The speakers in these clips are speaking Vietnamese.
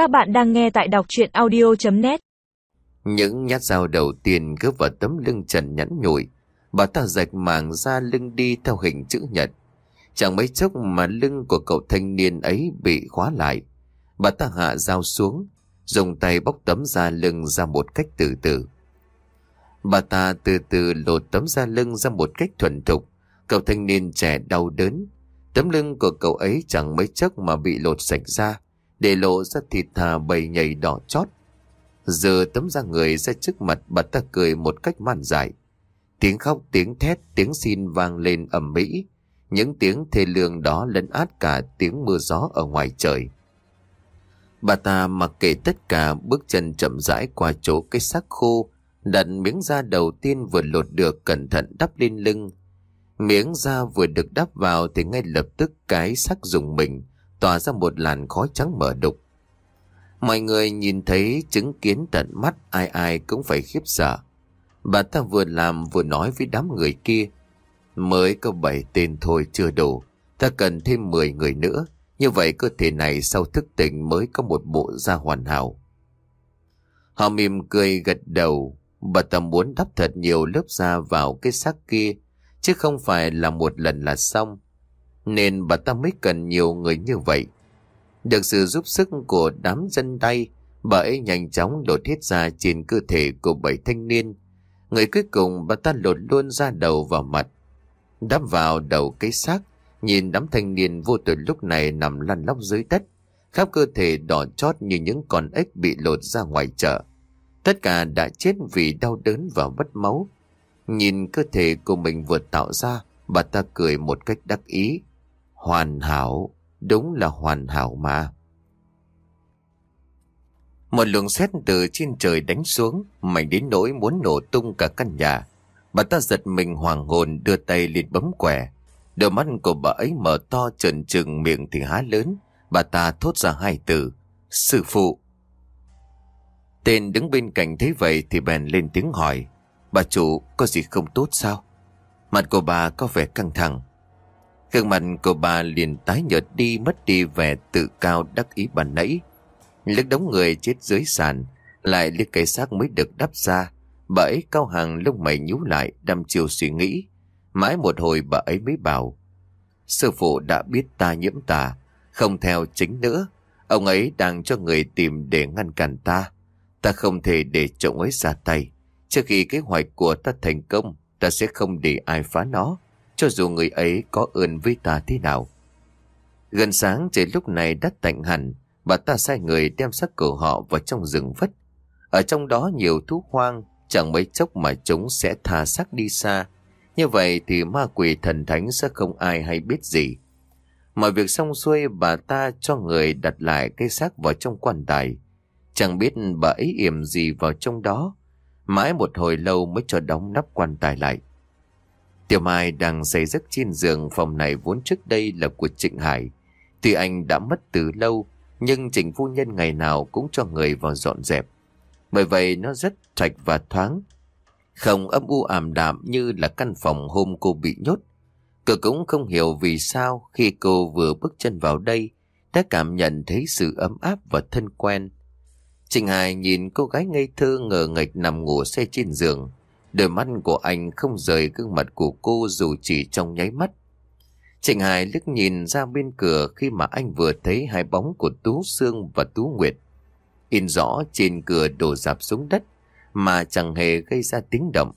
Các bạn đang nghe tại đọc chuyện audio.net Những nhát dao đầu tiên cướp vào tấm lưng trần nhẵn nhủi. Bà ta rạch màng ra lưng đi theo hình chữ nhật. Chẳng mấy chốc mà lưng của cậu thanh niên ấy bị khóa lại. Bà ta hạ dao xuống, dùng tay bóc tấm da lưng ra một cách từ từ. Bà ta từ từ lột tấm da lưng ra một cách thuần thục. Cậu thanh niên trẻ đau đớn. Tấm lưng của cậu ấy chẳng mấy chốc mà bị lột sạch ra, để lộ ra thịt thà bầy nhầy đỏ chót. Giờ tấm da người ra trước mặt bà ta cười một cách man dại. Tiếng khóc, tiếng thét, tiếng xin vang lên ầm mỹ. Những tiếng thê lương đó lấn át cả tiếng mưa gió ở ngoài trời. Bà ta mặc kệ tất cả bước chân chậm rãi qua chỗ cái xác khô, đặt miếng da đầu tiên vừa lột được cẩn thận đắp lên lưng. Miếng da vừa được đắp vào thì ngay lập tức cái xác dùng mình, tỏa ra một làn khói trắng mờ đục. Mọi người nhìn thấy chứng kiến tận mắt, ai ai cũng phải khiếp sợ. Bà ta vừa làm vừa nói với đám người kia. Mới có 7 tên thôi, chưa đủ. Ta cần thêm 10 người nữa. Như vậy cơ thể này sau thức tỉnh mới có một bộ da hoàn hảo. Họ mỉm cười gật đầu. Bà ta muốn đắp thật nhiều lớp da vào cái xác kia. Chứ không phải là một lần là xong. Nên bà ta mới cần nhiều người như vậy. Được sự giúp sức của đám dân tay, bà ấy nhanh chóng lột hết ra trên cơ thể của bảy thanh niên. Người cuối cùng bà ta lột luôn ra đầu vào mặt. Đắp vào đầu cái xác, nhìn đám thanh niên vô tội lúc này nằm lăn lóc dưới đất. Khắp cơ thể đỏ chót như những con ếch bị lột ra ngoài chợ. Tất cả đã chết vì đau đớn và mất máu. Nhìn cơ thể của mình vừa tạo ra, bà ta cười một cách đắc ý. Hoàn hảo, đúng là hoàn hảo mà. Một luồng xét từ trên trời đánh xuống, mạnh đến nỗi muốn nổ tung cả căn nhà. Bà ta giật mình hoàng hồn đưa tay lên bấm quẻ. Đôi mắt của bà ấy mở to trần trừng miệng thì há lớn. Bà ta thốt ra hai từ. Sư phụ. Tên đứng bên cạnh thấy vậy thì bèn lên tiếng hỏi. Bà chủ có gì không tốt sao? Mặt của bà có vẻ căng thẳng. Gương mặt của bà liền tái nhợt đi mất đi vẻ tự cao đắc ý bàn nãy. Liếc đống người chết dưới sàn, lại liếc cái xác mới được đắp ra. Bà ấy cao hàng lông mày nhú lại, đăm chiều suy nghĩ. Mãi một hồi bà ấy mới bảo. Sư phụ đã biết ta nhiễm tà, không theo chính nữa. Ông ấy đang cho người tìm để ngăn cản ta. Ta không thể để chồng ấy ra tay. Trước khi kế hoạch của ta thành công, ta sẽ không để ai phá nó, cho dù người ấy có ơn với ta thế nào. Gần sáng trời lúc này đất tạnh hẳn, bà ta sai người đem xác của họ vào trong rừng vất. Ở trong đó nhiều thú hoang, chẳng mấy chốc mà chúng sẽ tha xác đi xa. Như vậy thì ma quỷ thần thánh sẽ không ai hay biết gì. Mọi việc xong xuôi bà ta cho người đặt lại cái xác vào trong quan tài. Chẳng biết bà ấy yểm gì vào trong đó. Mãi một hồi lâu mới cho đóng nắp quan tài lại. Tiểu Mai đang say giấc trên giường phòng này vốn trước đây là của Trịnh Hải. Tuy anh đã mất từ lâu, nhưng Trịnh Phu Nhân ngày nào cũng cho người vào dọn dẹp. Bởi vậy nó rất sạch và thoáng. Không âm u ảm đạm như là căn phòng hôm cô bị nhốt. Cô cũng không hiểu vì sao khi cô vừa bước chân vào đây đã cảm nhận thấy sự ấm áp và thân quen. Trịnh Hải nhìn cô gái ngây thơ ngờ nghịch nằm ngủ say trên giường. Đôi mắt của anh không rời gương mặt của cô dù chỉ trong nháy mắt. Trịnh Hải liếc nhìn ra bên cửa khi mà anh vừa thấy hai bóng của Tú Sương và Tú Nguyệt. In rõ trên cửa đổ dạp xuống đất mà chẳng hề gây ra tiếng động.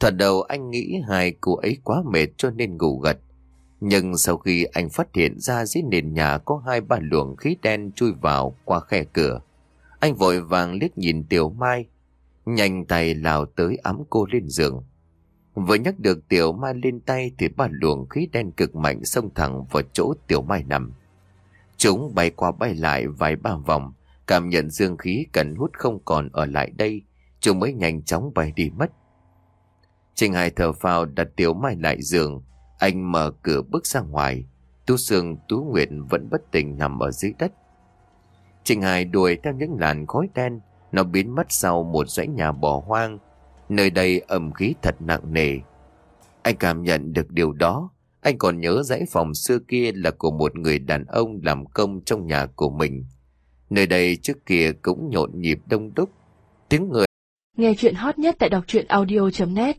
Thật đầu anh nghĩ hai cô ấy quá mệt cho nên ngủ gật. Nhưng sau khi anh phát hiện ra dưới nền nhà có hai ba luồng khí đen chui vào qua khe cửa, anh vội vàng liếc nhìn Tiểu Mai, nhanh tay lao tới ấm cô lên giường. Vừa nhắc được Tiểu Mai lên tay thì ba luồng khí đen cực mạnh xông thẳng vào chỗ Tiểu Mai nằm. Chúng bay qua bay lại vài ba vòng, cảm nhận dương khí cần hút không còn ở lại đây, chúng mới nhanh chóng bay đi mất. Trình Hải thở phào đặt Tiểu Mai lại giường, anh mở cửa bước ra ngoài, Tú Sương Tú Nguyệt vẫn bất tỉnh nằm ở dưới đất. Trình Hải đuổi theo những làn khói đen, nó biến mất sau một dãy nhà bỏ hoang. Nơi đây ẩm khí thật nặng nề. Anh cảm nhận được điều đó. Anh còn nhớ dãy phòng xưa kia là của một người đàn ông làm công trong nhà của mình. Nơi đây trước kia cũng nhộn nhịp đông đúc. Tiếng người Nghe chuyện hot nhất tại đọc truyện audio.net